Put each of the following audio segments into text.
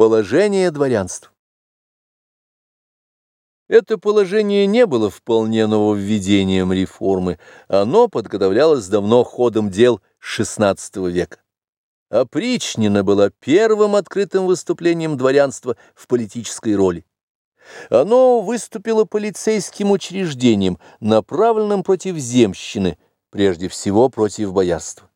Положение дворянства. Это положение не было вполне нововведением реформы, оно подготовлялось давно ходом дел XVI века. Опричнина была первым открытым выступлением дворянства в политической роли. Оно выступило полицейским учреждением, направленным против земщины, прежде всего против боярства.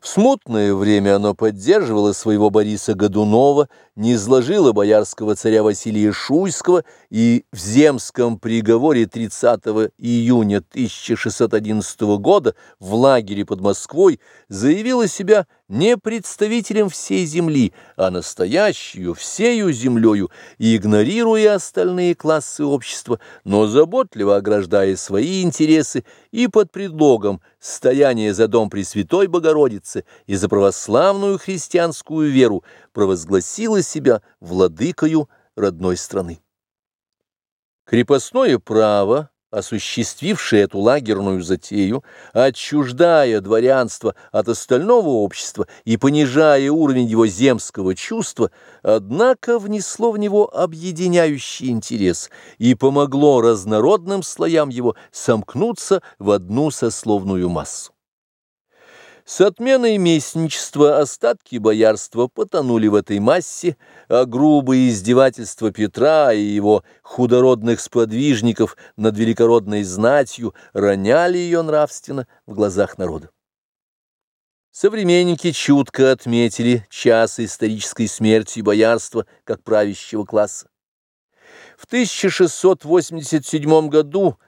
В смутное время оно поддерживало своего Бориса Годунова, не изложило боярского царя Василия Шуйского и в земском приговоре 30 июня 1611 года в лагере под Москвой заявило себя не представителем всей земли, а настоящую всею землею, игнорируя остальные классы общества, но заботливо ограждая свои интересы и под предлогом стояния за дом Пресвятой Богородицы и за православную христианскую веру провозгласила себя владыкою родной страны. Крепостное право осуществивший эту лагерную затею, отчуждая дворянство от остального общества и понижая уровень его земского чувства, однако внесло в него объединяющий интерес и помогло разнородным слоям его сомкнуться в одну сословную массу. С отменой местничества остатки боярства потонули в этой массе, а грубые издевательства Петра и его худородных сподвижников над великородной знатью роняли ее нравственно в глазах народа. Современники чутко отметили час исторической смерти боярства как правящего класса. В 1687 году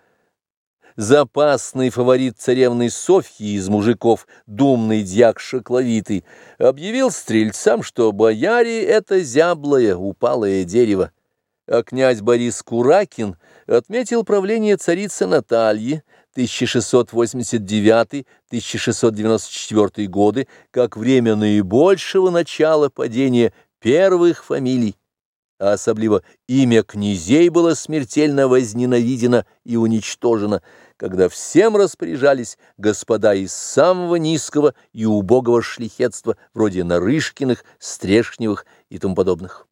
запасный фаворит царевны Софьи из мужиков, думный дьяк Шакловитый, объявил стрельцам, что бояре — это зяблое, упалое дерево. А князь Борис Куракин отметил правление царицы Натальи 1689-1694 годы как время наибольшего начала падения первых фамилий а особливо имя князей было смертельно возненавидено и уничтожено, когда всем распоряжались господа из самого низкого и убогого шлихетства, вроде Нарышкиных, Стрешневых и тому подобных.